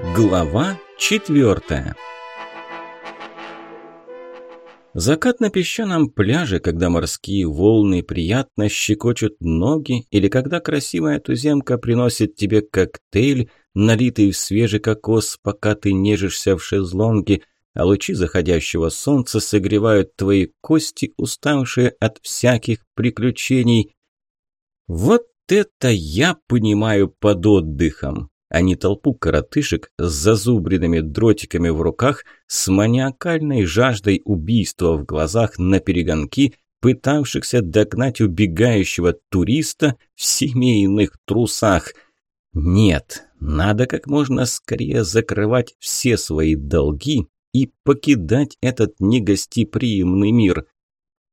Глава четвертая Закат на песчаном пляже, когда морские волны приятно щекочут ноги, или когда красивая туземка приносит тебе коктейль, налитый в свежий кокос, пока ты нежишься в шезлонге, а лучи заходящего солнца согревают твои кости, уставшие от всяких приключений. Вот это я понимаю под отдыхом не толпу коротышек с зазубренными дротиками в руках, с маниакальной жаждой убийства в глазах на перегонки, пытавшихся догнать убегающего туриста в семейных трусах. Нет, надо как можно скорее закрывать все свои долги и покидать этот негостеприимный мир.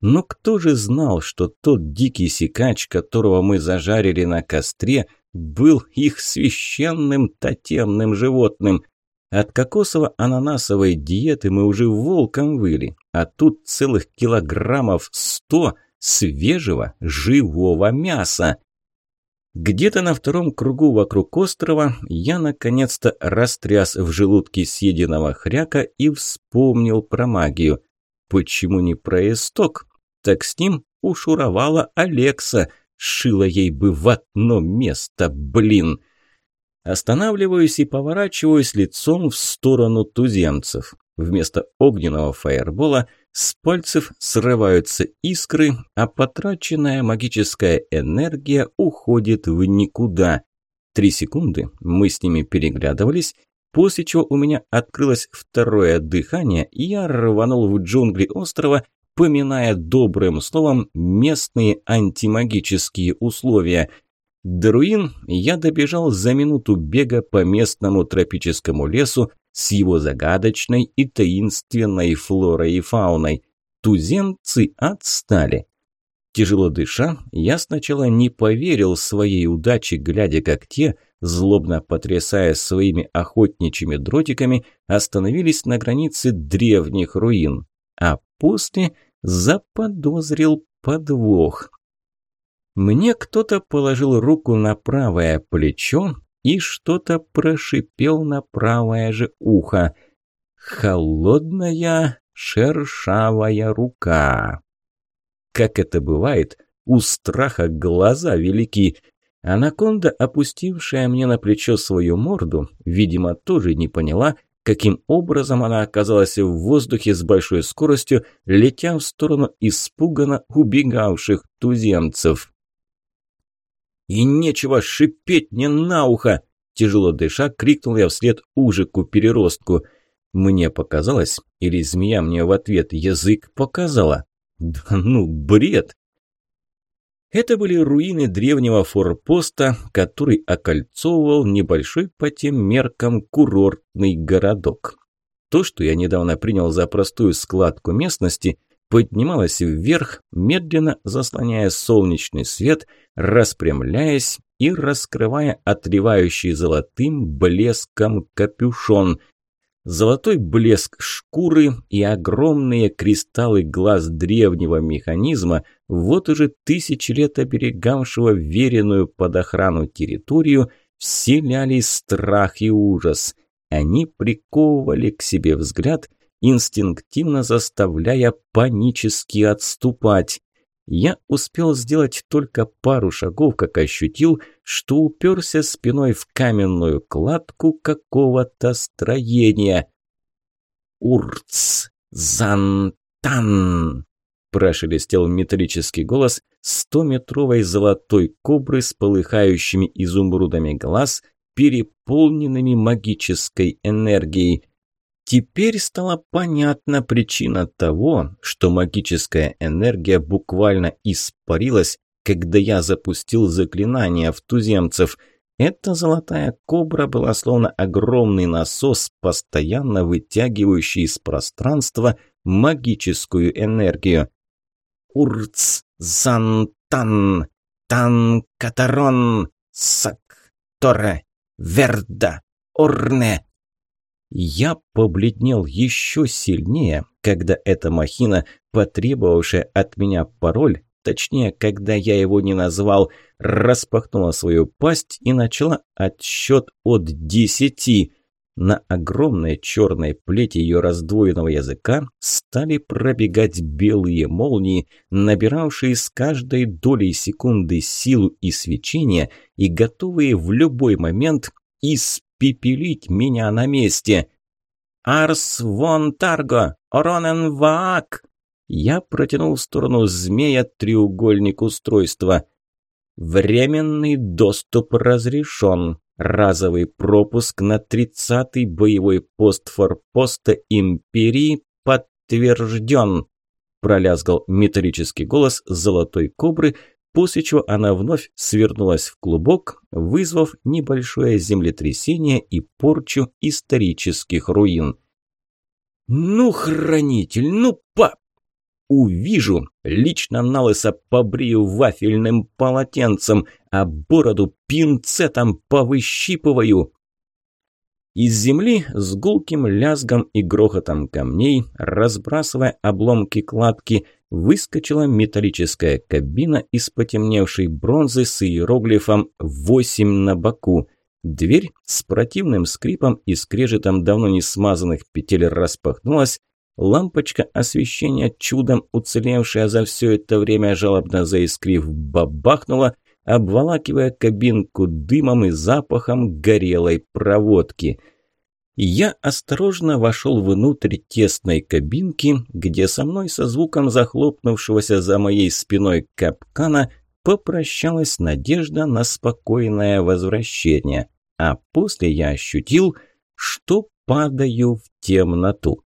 Но кто же знал, что тот дикий сикач, которого мы зажарили на костре, был их священным тотемным животным. От кокосово-ананасовой диеты мы уже волком выли, а тут целых килограммов сто свежего живого мяса. Где-то на втором кругу вокруг острова я наконец-то растряс в желудке съеденного хряка и вспомнил про магию. Почему не про исток? Так с ним ушуровала Алекса – Шила ей бы в одно место, блин. Останавливаюсь и поворачиваюсь лицом в сторону туземцев. Вместо огненного фаербола с пальцев срываются искры, а потраченная магическая энергия уходит в никуда. Три секунды мы с ними переглядывались, после чего у меня открылось второе дыхание, и я рванул в джунгли острова, поминая добрым словом местные антимагические условия. До руин я добежал за минуту бега по местному тропическому лесу с его загадочной и таинственной флорой и фауной. Туземцы отстали. Тяжело дыша, я сначала не поверил своей удаче, глядя, как те, злобно потрясая своими охотничьими дротиками, остановились на границе древних руин. А после заподозрил подвох. Мне кто-то положил руку на правое плечо и что-то прошипел на правое же ухо. Холодная шершавая рука. Как это бывает, у страха глаза велики. Анаконда, опустившая мне на плечо свою морду, видимо, тоже не поняла, каким образом она оказалась в воздухе с большой скоростью, летя в сторону испуганно убегавших туземцев. «И нечего шипеть мне на ухо!» Тяжело дыша, крикнул я вслед ужику-переростку. Мне показалось, или змея мне в ответ язык показала? Да ну, бред! Это были руины древнего форпоста, который окольцовывал небольшой по тем меркам курортный городок. То, что я недавно принял за простую складку местности, поднималось вверх, медленно заслоняя солнечный свет, распрямляясь и раскрывая отревающий золотым блеском капюшон – Золотой блеск шкуры и огромные кристаллы глаз древнего механизма, вот уже тысячи лет оберегавшего веренную под охрану территорию, вселяли страх и ужас. Они приковывали к себе взгляд, инстинктивно заставляя панически отступать. Я успел сделать только пару шагов, как ощутил, что уперся спиной в каменную кладку какого-то строения. «Урц! Зантан!» – прошелестел металлический голос стометровой золотой кобры с полыхающими изумрудами глаз, переполненными магической энергией – Теперь стала понятна причина того, что магическая энергия буквально испарилась, когда я запустил заклинание в туземцев. Эта золотая кобра была словно огромный насос, постоянно вытягивающий из пространства магическую энергию. Урц, Зантан, Танкатарон, Сак, Торе, Верда, Орне, я побледнел еще сильнее, когда эта махина, потребовавшая от меня пароль, точнее, когда я его не назвал, распахнула свою пасть и начала отсчет от десяти. На огромной черной плети ее раздвоенного языка стали пробегать белые молнии, набиравшие с каждой долей секунды силу и свечение и готовые в любой момент испепелить меня на месте. «Арс вон Тарго! Оронен Ваак!» Я протянул в сторону змея треугольник устройства. «Временный доступ разрешен. Разовый пропуск на 30-й боевой пост форпоста Империи подтвержден!» Пролязгал металлический голос золотой кобры, после чего она вновь свернулась в клубок, вызвав небольшое землетрясение и порчу исторических руин. «Ну, хранитель, ну, пап!» увижу, лично налысо побрию вафельным полотенцем, а бороду пинцетом повыщипываю. Из земли с гулким лязгом и грохотом камней, разбрасывая обломки кладки, выскочила металлическая кабина из потемневшей бронзы с иероглифом «8» на боку. Дверь с противным скрипом и скрежетом давно не смазанных петель распахнулась, Лампочка освещения, чудом уцелевшая за все это время, жалобно заискрив, бабахнула, обволакивая кабинку дымом и запахом горелой проводки. Я осторожно вошел внутрь тесной кабинки, где со мной со звуком захлопнувшегося за моей спиной капкана попрощалась надежда на спокойное возвращение, а после я ощутил, что падаю в темноту.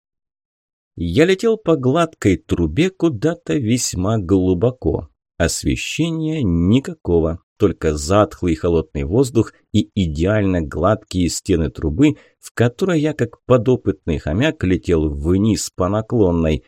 Я летел по гладкой трубе куда-то весьма глубоко. Освещения никакого, только затхлый холодный воздух и идеально гладкие стены трубы, в которой я, как подопытный хомяк, летел вниз по наклонной.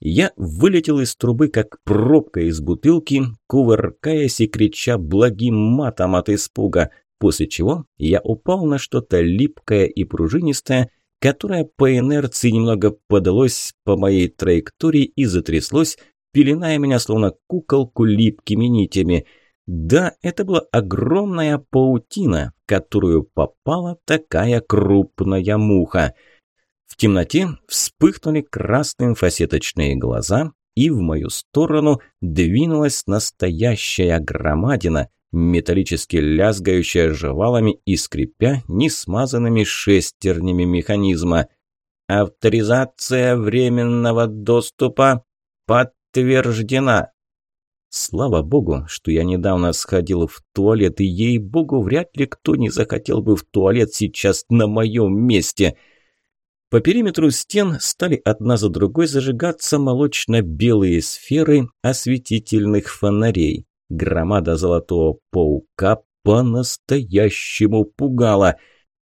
Я вылетел из трубы, как пробка из бутылки, кувыркаясь и крича благим матом от испуга, после чего я упал на что-то липкое и пружинистое, которое по инерции немного подалось по моей траектории и затряслось, пеленая меня словно куколку липкими нитями. Да, это была огромная паутина, в которую попала такая крупная муха. В темноте вспыхнули красным фасеточные глаза, и в мою сторону двинулась настоящая громадина – металлически лязгающая жевалами и скрипя несмазанными шестернями механизма. «Авторизация временного доступа подтверждена!» Слава богу, что я недавно сходил в туалет, и ей-богу, вряд ли кто не захотел бы в туалет сейчас на моем месте. По периметру стен стали одна за другой зажигаться молочно-белые сферы осветительных фонарей. Громада золотого паука по-настоящему пугала.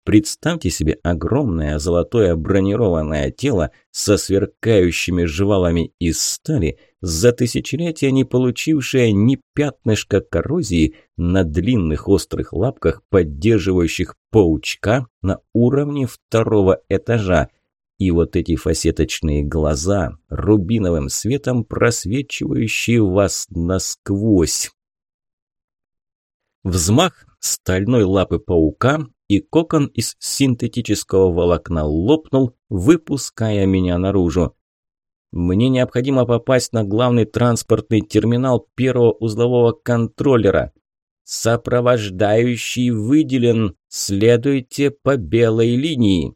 Представьте себе огромное золотое бронированное тело со сверкающими жвалами из стали, за тысячелетия не получившее ни пятнышка коррозии на длинных острых лапках, поддерживающих паучка на уровне второго этажа. И вот эти фасеточные глаза, рубиновым светом просвечивающие вас насквозь. Взмах стальной лапы паука, и кокон из синтетического волокна лопнул, выпуская меня наружу. Мне необходимо попасть на главный транспортный терминал первого узлового контроллера. Сопровождающий выделен. Следуйте по белой линии.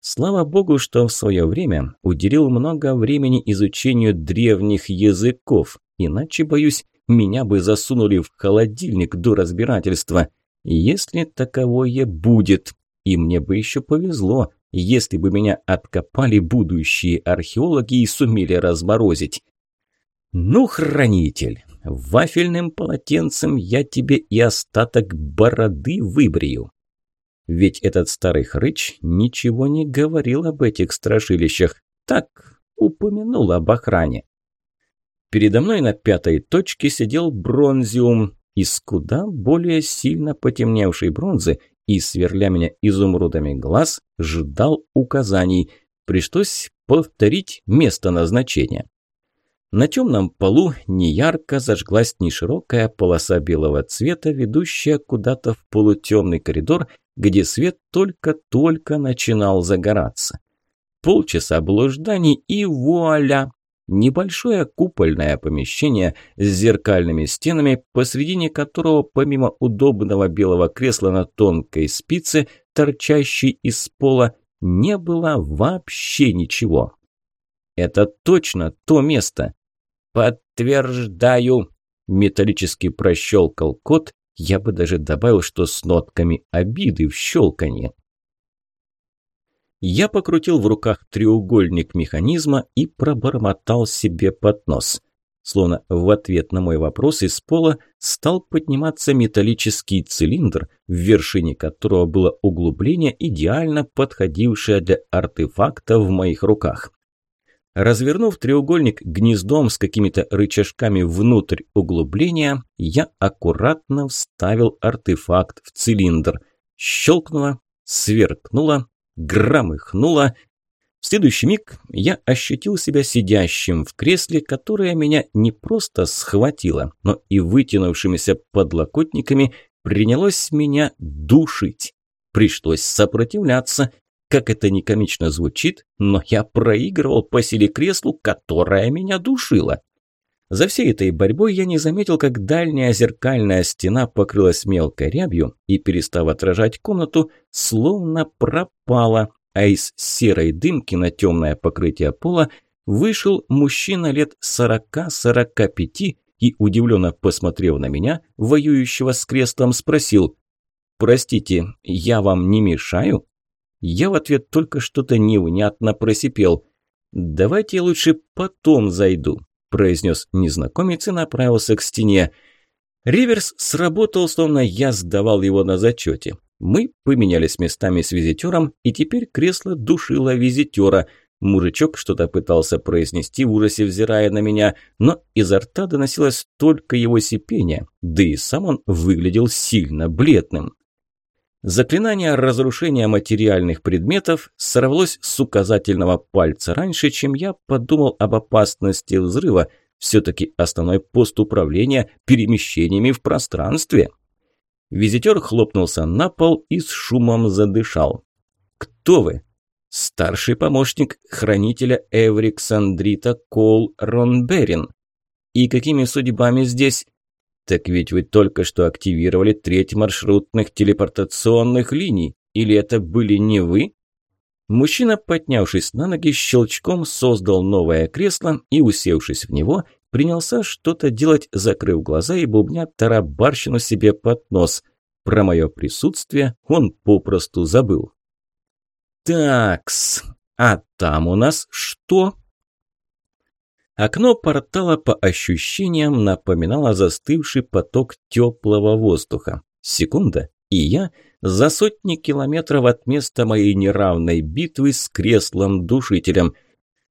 Слава богу, что в свое время уделил много времени изучению древних языков, иначе, боюсь, меня бы засунули в холодильник до разбирательства. Если таковое будет. И мне бы еще повезло, если бы меня откопали будущие археологи и сумели разморозить. Ну, хранитель, вафельным полотенцем я тебе и остаток бороды выбрию. Ведь этот старый хрыч ничего не говорил об этих страшилищах. Так, упомянул об охране. Передо мной на пятой точке сидел бронзиум из куда более сильно потемневшей бронзы и, сверля меня изумрудами глаз, ждал указаний. Пришлось повторить место назначения. На темном полу неярко зажглась неширокая полоса белого цвета, ведущая куда-то в полутемный коридор, где свет только-только начинал загораться. Полчаса блужданий и вуаля! Небольшое купольное помещение с зеркальными стенами, посредине которого помимо удобного белого кресла на тонкой спице, торчащей из пола, не было вообще ничего. Это точно то место. Подтверждаю. Металлически прощелкал кот, я бы даже добавил, что с нотками обиды в щелканье. Я покрутил в руках треугольник механизма и пробормотал себе под нос. Словно в ответ на мой вопрос из пола стал подниматься металлический цилиндр, в вершине которого было углубление, идеально подходившее для артефакта в моих руках. Развернув треугольник гнездом с какими-то рычажками внутрь углубления, я аккуратно вставил артефакт в цилиндр. Щелкнуло, сверкнуло, громыхнуло. В следующий миг я ощутил себя сидящим в кресле, которое меня не просто схватило, но и вытянувшимися подлокотниками принялось меня душить. Пришлось сопротивляться. Как это не комично звучит, но я проигрывал по силе креслу, которое меня душило. За всей этой борьбой я не заметил, как дальняя зеркальная стена покрылась мелкой рябью и, перестав отражать комнату, словно пропала, а из серой дымки на темное покрытие пола вышел мужчина лет сорока-сорока пяти и, удивленно посмотрев на меня, воюющего с крестом, спросил «Простите, я вам не мешаю?» Я в ответ только что-то невнятно просипел. «Давайте я лучше потом зайду произнес незнакомец и направился к стене. Риверс сработал, словно я сдавал его на зачете. Мы поменялись местами с визитером, и теперь кресло душило визитера. Мужичок что-то пытался произнести в ужасе, взирая на меня, но изо рта доносилось только его сипение, да и сам он выглядел сильно бледным. Заклинание разрушения материальных предметов сорвалось с указательного пальца раньше, чем я подумал об опасности взрыва. Все-таки основной пост управления перемещениями в пространстве. Визитер хлопнулся на пол и с шумом задышал. «Кто вы?» «Старший помощник хранителя Эвриксандрита Кол Ронберин». «И какими судьбами здесь?» Так ведь вы только что активировали треть маршрутных телепортационных линий. Или это были не вы? Мужчина, поднявшись на ноги, щелчком создал новое кресло и, усевшись в него, принялся что-то делать, закрыв глаза и бубня тарабарщину себе под нос. Про мое присутствие он попросту забыл. «Такс, а там у нас что?» Окно портала по ощущениям напоминало застывший поток теплого воздуха. Секунда, и я за сотни километров от места моей неравной битвы с креслом-душителем.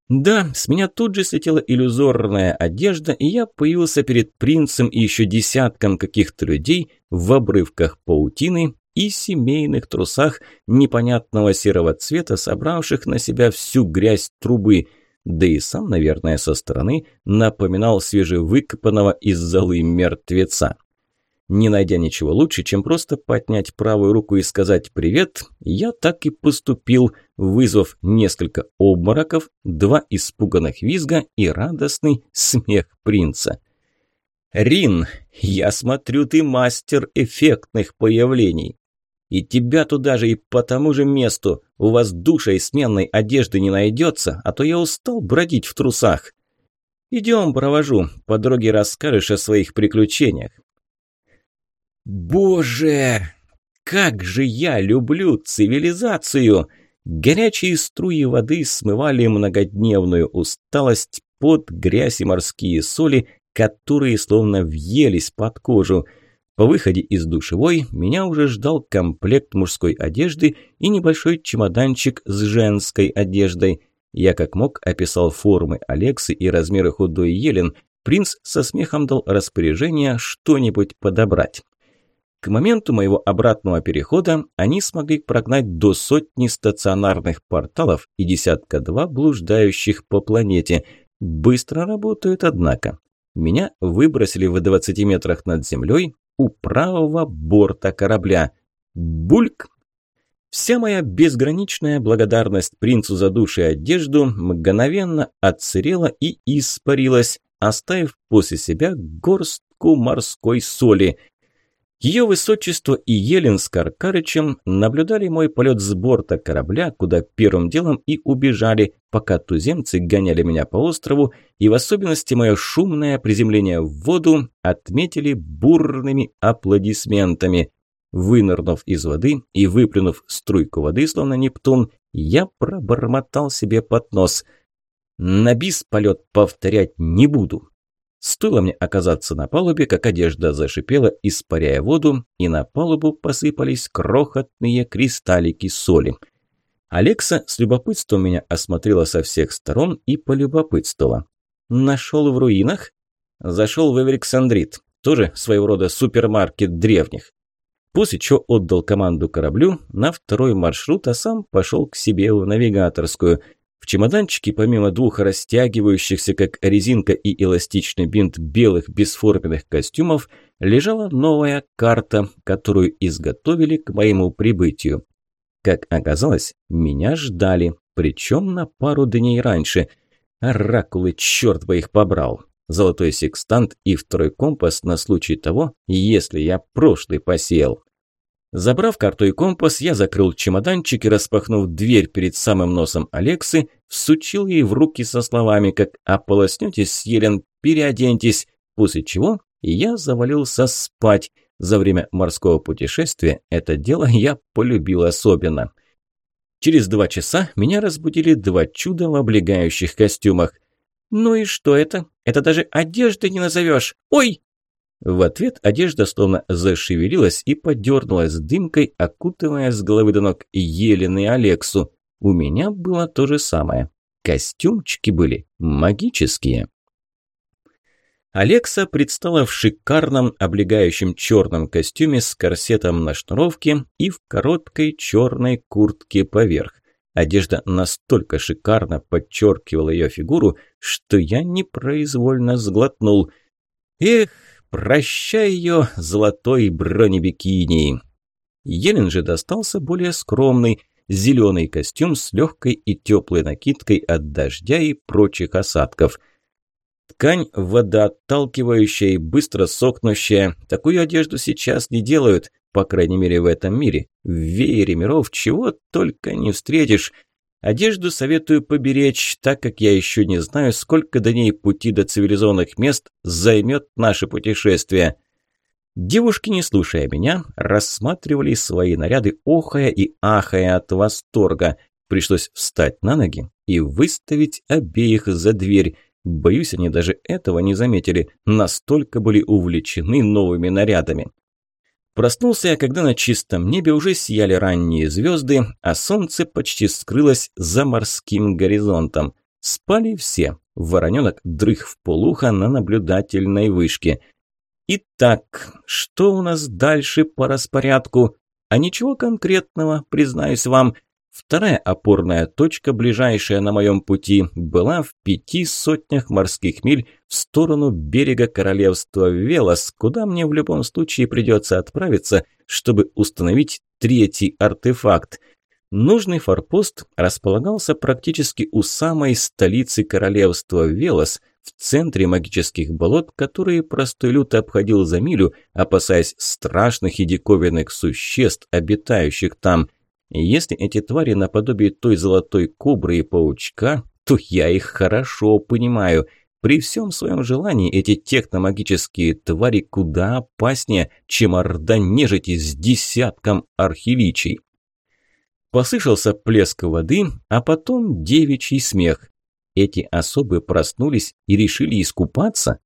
Да, с меня тут же слетела иллюзорная одежда, и я появился перед принцем и еще десятком каких-то людей в обрывках паутины и семейных трусах непонятного серого цвета, собравших на себя всю грязь трубы – да и сам, наверное, со стороны напоминал свежевыкопанного из золы мертвеца. Не найдя ничего лучше, чем просто поднять правую руку и сказать «привет», я так и поступил, вызвав несколько обмороков, два испуганных визга и радостный смех принца. «Рин, я смотрю, ты мастер эффектных появлений. И тебя туда же и по тому же месту. У вас душа и сменной одежды не найдется, а то я устал бродить в трусах. Идем, провожу, по дороге расскажешь о своих приключениях. Боже, как же я люблю цивилизацию! Горячие струи воды смывали многодневную усталость, под грязь и морские соли, которые словно въелись под кожу – по выходе из душевой меня уже ждал комплект мужской одежды и небольшой чемоданчик с женской одеждой. Я как мог описал формы Алексы и размеры худой Елен. Принц со смехом дал распоряжение что-нибудь подобрать. К моменту моего обратного перехода они смогли прогнать до сотни стационарных порталов и десятка-два блуждающих по планете. Быстро работают, однако. Меня выбросили в 20 метрах над землей, у правого борта корабля. Бульк! Вся моя безграничная благодарность принцу за душу и одежду мгновенно отсырела и испарилась, оставив после себя горстку морской соли. Ее высочество и Елен с Каркарычем наблюдали мой полет с борта корабля, куда первым делом и убежали, пока туземцы гоняли меня по острову, и в особенности мое шумное приземление в воду отметили бурными аплодисментами – Вынырнув из воды и выплюнув струйку воды, словно Нептун, я пробормотал себе под нос. На бис полет повторять не буду. Стоило мне оказаться на палубе, как одежда зашипела, испаряя воду, и на палубу посыпались крохотные кристаллики соли. Алекса с любопытством меня осмотрела со всех сторон и полюбопытствовала. «Нашел в руинах?» «Зашел в Эвериксандрит, тоже своего рода супермаркет древних после чего отдал команду кораблю на второй маршрут, а сам пошел к себе в навигаторскую. В чемоданчике, помимо двух растягивающихся, как резинка и эластичный бинт белых бесформенных костюмов, лежала новая карта, которую изготовили к моему прибытию. Как оказалось, меня ждали, причем на пару дней раньше. Оракулы, черт бы их побрал! золотой секстант и второй компас на случай того, если я прошлый посеял. Забрав карту и компас, я закрыл чемоданчик и, распахнув дверь перед самым носом Алексы, всучил ей в руки со словами, как «ополоснетесь, Елен, переоденьтесь», после чего я завалился спать. За время морского путешествия это дело я полюбил особенно. Через два часа меня разбудили два чуда в облегающих костюмах. «Ну и что это? Это даже одежды не назовешь! Ой!» В ответ одежда словно зашевелилась и подернулась дымкой, окутывая с головы до ног Елен и Алексу. У меня было то же самое. Костюмчики были магические. Алекса предстала в шикарном облегающем черном костюме с корсетом на шнуровке и в короткой черной куртке поверх. Одежда настолько шикарно подчеркивала ее фигуру, что я непроизвольно сглотнул. Эх, прощай ее, золотой бронебикини. Елен же достался более скромный, зеленый костюм с легкой и теплой накидкой от дождя и прочих осадков. Ткань водоотталкивающая и быстро сохнущая. Такую одежду сейчас не делают, по крайней мере в этом мире. В веере миров чего только не встретишь. Одежду советую поберечь, так как я еще не знаю, сколько до ней пути до цивилизованных мест займет наше путешествие. Девушки, не слушая меня, рассматривали свои наряды, охая и ахая от восторга. Пришлось встать на ноги и выставить обеих за дверь. Боюсь, они даже этого не заметили, настолько были увлечены новыми нарядами. Проснулся я, когда на чистом небе уже сияли ранние звезды, а солнце почти скрылось за морским горизонтом. Спали все. Вороненок дрых в полуха на наблюдательной вышке. Итак, что у нас дальше по распорядку? А ничего конкретного, признаюсь вам – Вторая опорная точка, ближайшая на моем пути, была в пяти сотнях морских миль в сторону берега королевства Велос, куда мне в любом случае придется отправиться, чтобы установить третий артефакт. Нужный форпост располагался практически у самой столицы королевства Велос, в центре магических болот, которые простой люд обходил за милю, опасаясь страшных и диковинных существ, обитающих там – если эти твари наподобие той золотой кобры и паучка, то я их хорошо понимаю. При всем своем желании эти техномагические твари куда опаснее, чем орда нежити с десятком архиличий. Послышался плеск воды, а потом девичий смех. Эти особы проснулись и решили искупаться?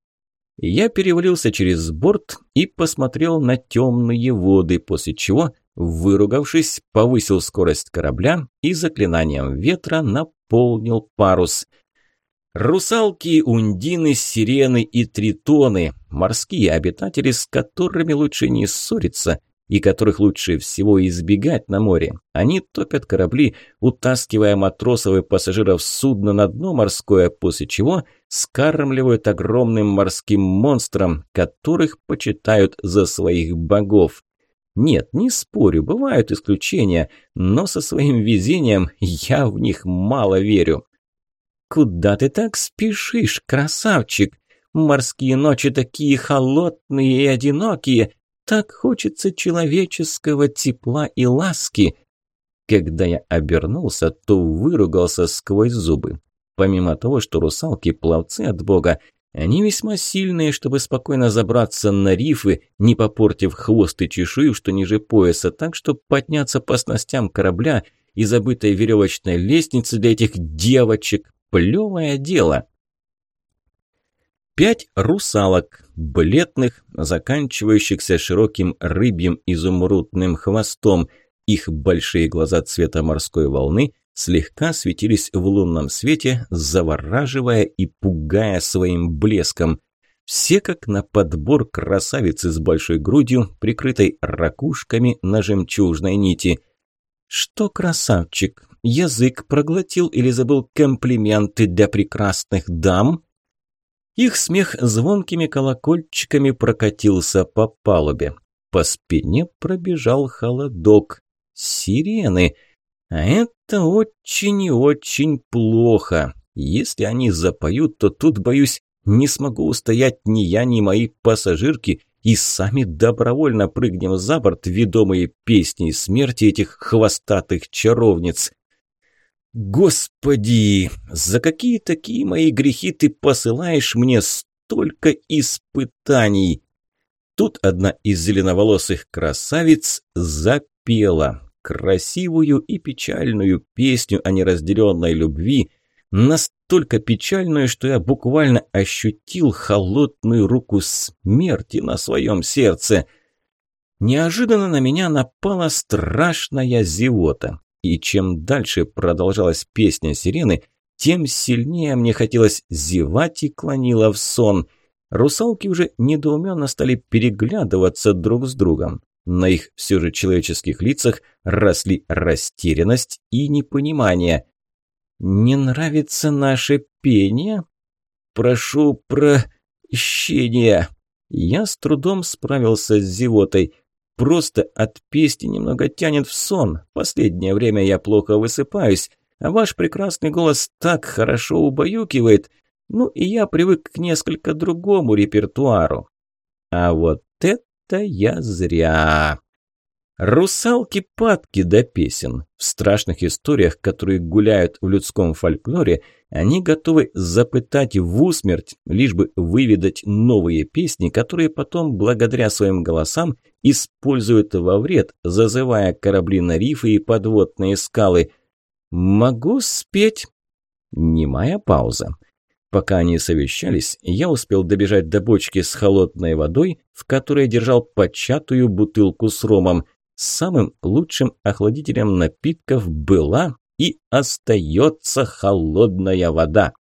Я перевалился через борт и посмотрел на темные воды, после чего Выругавшись, повысил скорость корабля и заклинанием ветра наполнил парус. Русалки, ундины, сирены и тритоны – морские обитатели, с которыми лучше не ссориться и которых лучше всего избегать на море. Они топят корабли, утаскивая матросов и пассажиров судна на дно морское, после чего скармливают огромным морским монстрам, которых почитают за своих богов. Нет, не спорю, бывают исключения, но со своим везением я в них мало верю. «Куда ты так спешишь, красавчик? Морские ночи такие холодные и одинокие. Так хочется человеческого тепла и ласки». Когда я обернулся, то выругался сквозь зубы. Помимо того, что русалки – пловцы от бога, они весьма сильные, чтобы спокойно забраться на рифы, не попортив хвост и чешую, что ниже пояса, так что подняться по снастям корабля и забытой веревочной лестницы для этих девочек – плевое дело. Пять русалок, бледных, заканчивающихся широким рыбьим изумрудным хвостом. Их большие глаза цвета морской волны – слегка светились в лунном свете, завораживая и пугая своим блеском. Все как на подбор красавицы с большой грудью, прикрытой ракушками на жемчужной нити. «Что, красавчик, язык проглотил или забыл комплименты для прекрасных дам?» Их смех звонкими колокольчиками прокатился по палубе. По спине пробежал холодок. «Сирены!» А это очень и очень плохо. Если они запоют, то тут, боюсь, не смогу устоять ни я, ни мои пассажирки и сами добровольно прыгнем за борт, ведомые песней смерти этих хвостатых чаровниц. Господи, за какие такие мои грехи ты посылаешь мне столько испытаний? Тут одна из зеленоволосых красавиц запела красивую и печальную песню о неразделенной любви, настолько печальную, что я буквально ощутил холодную руку смерти на своем сердце. Неожиданно на меня напала страшная зевота, и чем дальше продолжалась песня сирены, тем сильнее мне хотелось зевать и клонило в сон. Русалки уже недоуменно стали переглядываться друг с другом. На их все же человеческих лицах росли растерянность и непонимание. «Не нравится наше пение? Прошу прощения!» Я с трудом справился с зевотой. Просто от песни немного тянет в сон. Последнее время я плохо высыпаюсь, а ваш прекрасный голос так хорошо убаюкивает. Ну и я привык к несколько другому репертуару. А вот это я зря. Русалки падки до песен. В страшных историях, которые гуляют в людском фольклоре, они готовы запытать в усмерть, лишь бы выведать новые песни, которые потом, благодаря своим голосам, используют во вред, зазывая корабли на рифы и подводные скалы. «Могу спеть?» Немая пауза. Пока они совещались, я успел добежать до бочки с холодной водой, в которой держал початую бутылку с ромом. Самым лучшим охладителем напитков была и остается холодная вода.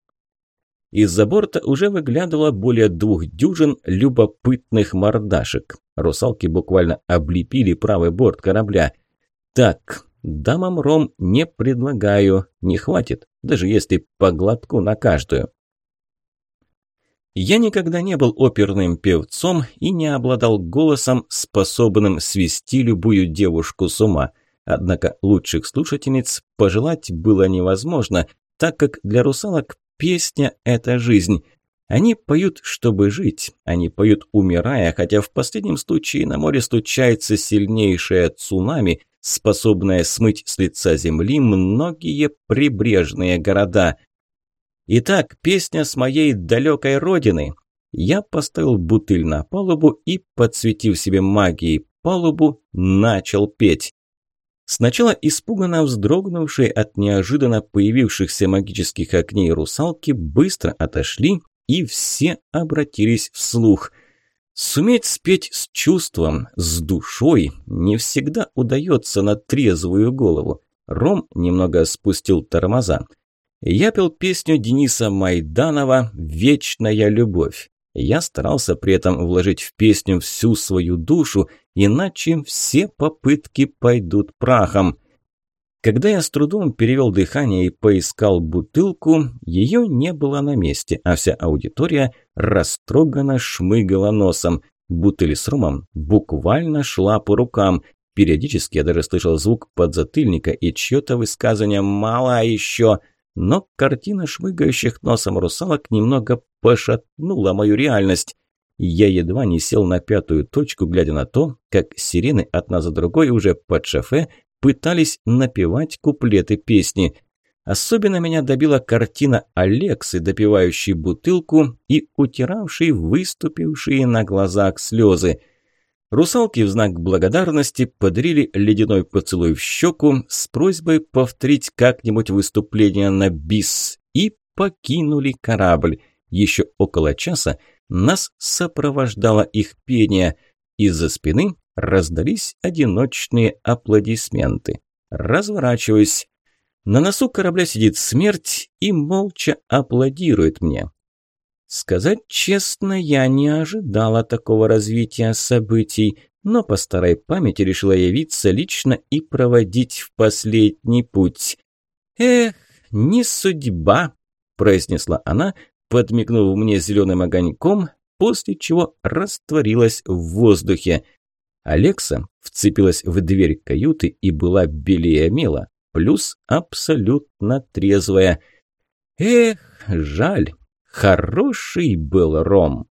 Из-за борта уже выглядывало более двух дюжин любопытных мордашек. Русалки буквально облепили правый борт корабля. Так, дамам ром не предлагаю, не хватит, даже если по глотку на каждую. Я никогда не был оперным певцом и не обладал голосом, способным свести любую девушку с ума. Однако лучших слушательниц пожелать было невозможно, так как для русалок песня – это жизнь. Они поют, чтобы жить, они поют, умирая, хотя в последнем случае на море случается сильнейшее цунами, способное смыть с лица земли многие прибрежные города – Итак, песня с моей далекой родины. Я поставил бутыль на палубу и, подсветив себе магией палубу, начал петь. Сначала испуганно вздрогнувшие от неожиданно появившихся магических огней русалки быстро отошли, и все обратились вслух. Суметь спеть с чувством, с душой не всегда удается на трезвую голову. Ром немного спустил тормоза. Я пел песню Дениса Майданова «Вечная любовь». Я старался при этом вложить в песню всю свою душу, иначе все попытки пойдут прахом. Когда я с трудом перевел дыхание и поискал бутылку, ее не было на месте, а вся аудитория растроганно шмыгала носом. Бутыль с ромом буквально шла по рукам. Периодически я даже слышал звук подзатыльника и чьё-то высказывание «мало еще», но картина шмыгающих носом русалок немного пошатнула мою реальность. Я едва не сел на пятую точку, глядя на то, как сирены одна за другой уже под шофе пытались напевать куплеты песни. Особенно меня добила картина Алексы, допивающей бутылку и утиравшей выступившие на глазах слезы. Русалки в знак благодарности подарили ледяной поцелуй в щеку с просьбой повторить как-нибудь выступление на бис и покинули корабль. Еще около часа нас сопровождало их пение. Из-за спины раздались одиночные аплодисменты. Разворачиваюсь. На носу корабля сидит смерть и молча аплодирует мне. Сказать честно, я не ожидала такого развития событий, но по старой памяти решила явиться лично и проводить в последний путь. «Эх, не судьба!» – произнесла она, подмигнув мне зеленым огоньком, после чего растворилась в воздухе. Алекса вцепилась в дверь каюты и была белее мела плюс абсолютно трезвая. Эх, жаль, хороший был ром.